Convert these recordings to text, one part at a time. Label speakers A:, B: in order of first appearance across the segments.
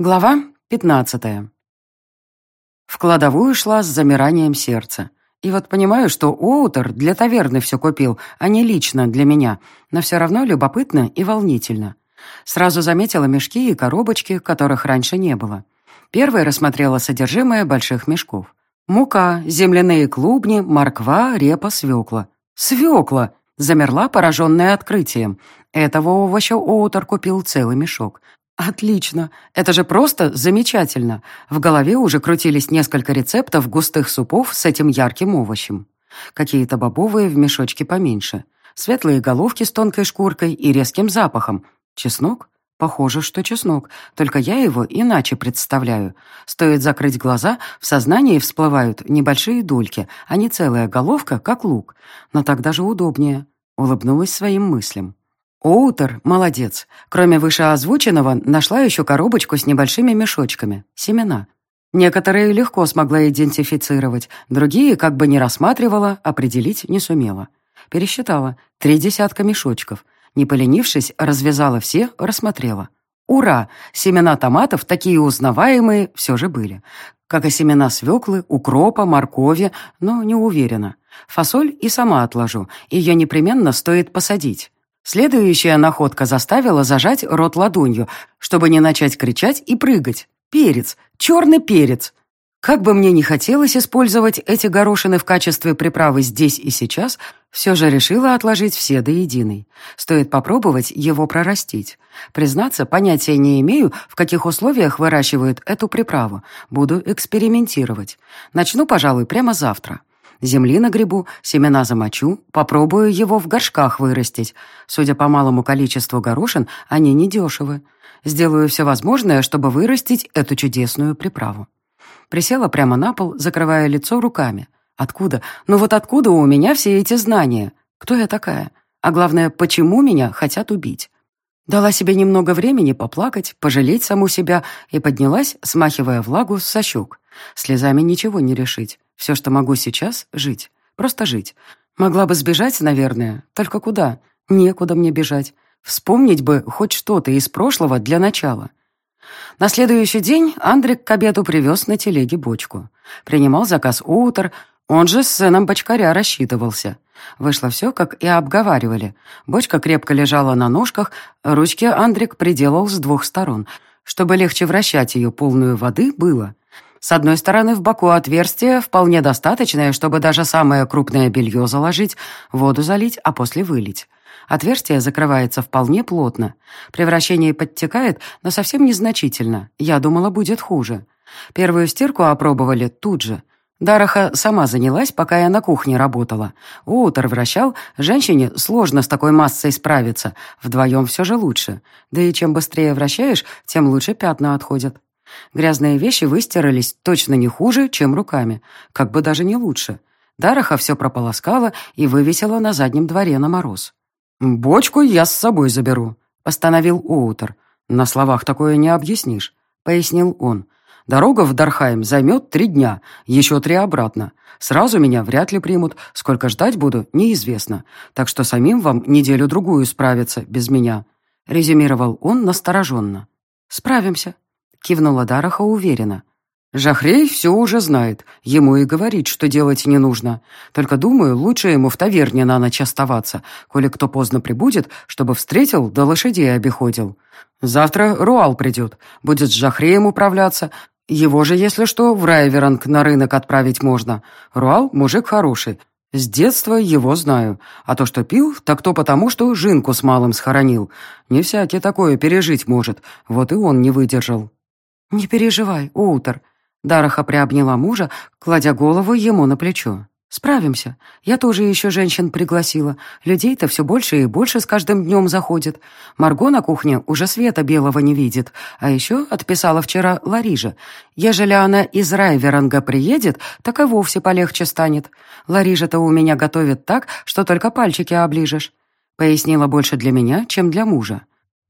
A: Глава пятнадцатая. В кладовую шла с замиранием сердца. И вот понимаю, что Уотер для таверны все купил, а не лично для меня, но все равно любопытно и волнительно. Сразу заметила мешки и коробочки, которых раньше не было. Первой рассмотрела содержимое больших мешков. Мука, земляные клубни, морква, репа, свекла. Свекла! Замерла, пораженная открытием. Этого овоща Оутер купил целый мешок. Отлично. Это же просто замечательно. В голове уже крутились несколько рецептов густых супов с этим ярким овощем. Какие-то бобовые в мешочке поменьше. Светлые головки с тонкой шкуркой и резким запахом. Чеснок? Похоже, что чеснок, только я его иначе представляю. Стоит закрыть глаза, в сознании всплывают небольшие дольки, а не целая головка, как лук. Но так даже удобнее. Улыбнулась своим мыслям. Оутер молодец. Кроме вышеозвученного, нашла еще коробочку с небольшими мешочками. Семена. Некоторые легко смогла идентифицировать, другие, как бы не рассматривала, определить не сумела. Пересчитала. Три десятка мешочков. Не поленившись, развязала все, рассмотрела. Ура! Семена томатов, такие узнаваемые, все же были. Как и семена свеклы, укропа, моркови, но не уверена. Фасоль и сама отложу, ее непременно стоит посадить. Следующая находка заставила зажать рот ладонью, чтобы не начать кричать и прыгать. Перец, черный перец. Как бы мне ни хотелось использовать эти горошины в качестве приправы здесь и сейчас, все же решила отложить все до единой. Стоит попробовать его прорастить. Признаться, понятия не имею, в каких условиях выращивают эту приправу. Буду экспериментировать. Начну, пожалуй, прямо завтра. Земли на грибу, семена замочу, попробую его в горшках вырастить. Судя по малому количеству горошин, они недешевы. Сделаю все возможное, чтобы вырастить эту чудесную приправу. Присела прямо на пол, закрывая лицо руками. Откуда? Ну вот откуда у меня все эти знания? Кто я такая? А главное, почему меня хотят убить? Дала себе немного времени поплакать, пожалеть саму себя и поднялась, смахивая влагу со щек. Слезами ничего не решить. Все, что могу сейчас, жить. Просто жить. Могла бы сбежать, наверное. Только куда? Некуда мне бежать. Вспомнить бы хоть что-то из прошлого для начала. На следующий день Андрик к обеду привез на телеге бочку. Принимал заказ утр, он же с сыном бочкаря рассчитывался. Вышло все, как и обговаривали. Бочка крепко лежала на ножках, ручки Андрик приделал с двух сторон, чтобы легче вращать ее полную воды было. С одной стороны в боку отверстие, вполне достаточное, чтобы даже самое крупное белье заложить, воду залить, а после вылить. Отверстие закрывается вполне плотно. Превращение подтекает, но совсем незначительно. Я думала, будет хуже. Первую стирку опробовали тут же. Дараха сама занялась, пока я на кухне работала. Уутер вращал, женщине сложно с такой массой справиться. Вдвоем все же лучше. Да и чем быстрее вращаешь, тем лучше пятна отходят. Грязные вещи выстирались точно не хуже, чем руками. Как бы даже не лучше. Дараха все прополоскала и вывесила на заднем дворе на мороз. «Бочку я с собой заберу», — постановил Уутер. «На словах такое не объяснишь», — пояснил он. «Дорога в Дархайм займет три дня, еще три обратно. Сразу меня вряд ли примут, сколько ждать буду, неизвестно. Так что самим вам неделю-другую справиться без меня», — резюмировал он настороженно. «Справимся», кивнула Дараха уверенно. Жахрей все уже знает, ему и говорить, что делать не нужно. Только, думаю, лучше ему в таверне на ночь оставаться, коли кто поздно прибудет, чтобы встретил да лошадей обиходил. Завтра Руал придет, будет с Жахреем управляться. Его же, если что, в Райверанг на рынок отправить можно. Руал мужик хороший, с детства его знаю. А то, что пил, так то потому, что жинку с малым схоронил. Не всякий такое пережить может, вот и он не выдержал. «Не переживай, Уутер», — Дараха приобняла мужа, кладя голову ему на плечо. «Справимся. Я тоже еще женщин пригласила. Людей-то все больше и больше с каждым днем заходит. Марго на кухне уже света белого не видит. А еще отписала вчера Ларижа. Ежели она из Райверанга приедет, так и вовсе полегче станет. Ларижа-то у меня готовит так, что только пальчики оближешь». Пояснила больше для меня, чем для мужа.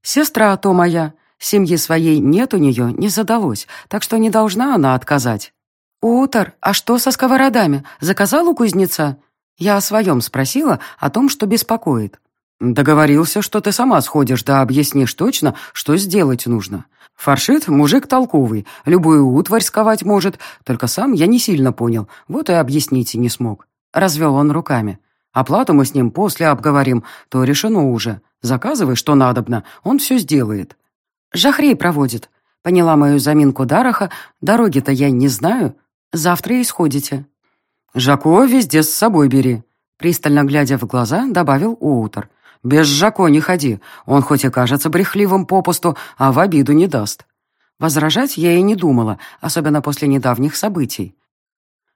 A: «Сестра то моя. Семьи своей нет у нее, не задалось, так что не должна она отказать. «Утор, а что со сковородами? Заказал у кузнеца?» Я о своем спросила, о том, что беспокоит. «Договорился, что ты сама сходишь да объяснишь точно, что сделать нужно. Фаршит — мужик толковый, любую утварь сковать может, только сам я не сильно понял, вот и объяснить не смог. Развел он руками. Оплату мы с ним после обговорим, то решено уже. Заказывай, что надобно, он все сделает. Жахрей проводит. Поняла мою заминку Дараха, дороги-то я не знаю. Завтра исходите. Жако везде с собой бери. Пристально глядя в глаза, добавил Уутер. Без Жако не ходи. Он хоть и кажется брехливым попусту, а в обиду не даст. Возражать я и не думала, особенно после недавних событий.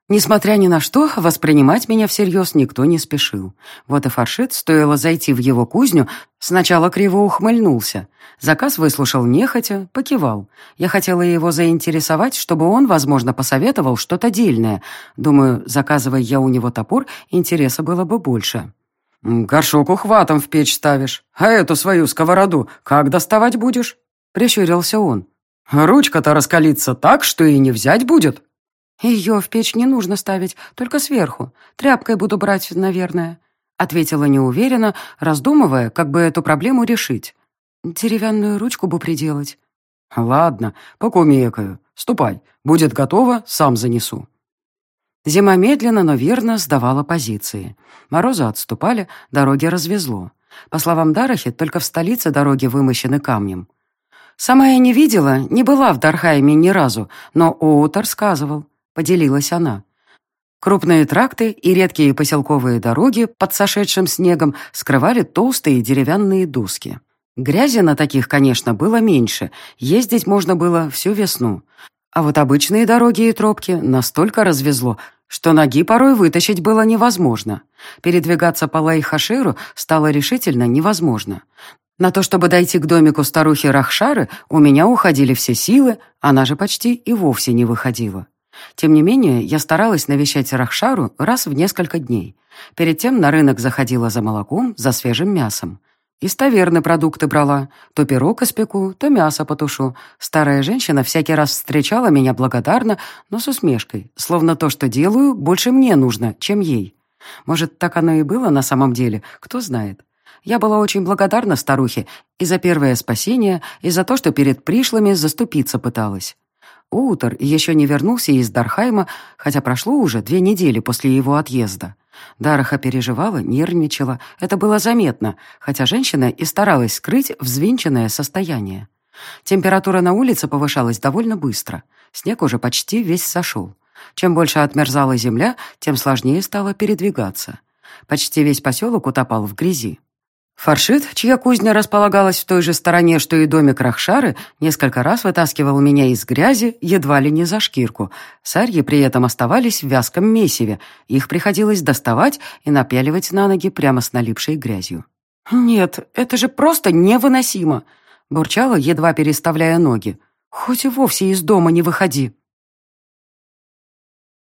A: Несмотря ни на что, воспринимать меня всерьез никто не спешил. Вот и фаршит, стоило зайти в его кузню, сначала криво ухмыльнулся. Заказ выслушал нехотя, покивал. Я хотела его заинтересовать, чтобы он, возможно, посоветовал что-то дельное. Думаю, заказывая я у него топор, интереса было бы больше. «Горшок ухватом в печь ставишь, а эту свою сковороду как доставать будешь?» — прищурился он. «Ручка-то раскалится так, что и не взять будет».
B: «Ее в печь не нужно ставить, только сверху. Тряпкой буду брать, наверное», — ответила неуверенно, раздумывая, как бы эту проблему решить. «Деревянную ручку бы приделать».
A: «Ладно, покумекаю. Ступай. Будет готово, сам занесу». Зима медленно, но верно сдавала позиции. Морозы отступали, дороги развезло. По словам Дарахи, только в столице дороги вымощены камнем. Сама я не видела, не была в Дархайме ни разу, но Оутер сказывал. Поделилась она. Крупные тракты и редкие поселковые дороги под сошедшим снегом скрывали толстые деревянные доски. Грязи на таких, конечно, было меньше, ездить можно было всю весну. А вот обычные дороги и тропки настолько развезло, что ноги порой вытащить было невозможно. Передвигаться по Лайхаширу стало решительно невозможно. На то, чтобы дойти к домику старухи Рахшары, у меня уходили все силы, она же почти и вовсе не выходила. Тем не менее, я старалась навещать Рахшару раз в несколько дней. Перед тем на рынок заходила за молоком, за свежим мясом. Из таверны продукты брала. То пирог испеку, то мясо потушу. Старая женщина всякий раз встречала меня благодарно, но с усмешкой, словно то, что делаю, больше мне нужно, чем ей. Может, так оно и было на самом деле, кто знает. Я была очень благодарна старухе и за первое спасение, и за то, что перед пришлыми заступиться пыталась. Утор еще не вернулся из Дархайма, хотя прошло уже две недели после его отъезда. Дараха переживала, нервничала, это было заметно, хотя женщина и старалась скрыть взвинченное состояние. Температура на улице повышалась довольно быстро. Снег уже почти весь сошел. Чем больше отмерзала земля, тем сложнее стало передвигаться. Почти весь поселок утопал в грязи. Фаршит, чья кузня располагалась в той же стороне, что и домик Рахшары, несколько раз вытаскивал меня из грязи, едва ли не за шкирку. Сарьи при этом оставались в вязком месиве. Их приходилось доставать и напяливать на ноги прямо с налипшей грязью. «Нет, это же просто невыносимо!» — бурчала, едва переставляя ноги. «Хоть и вовсе из дома не выходи!»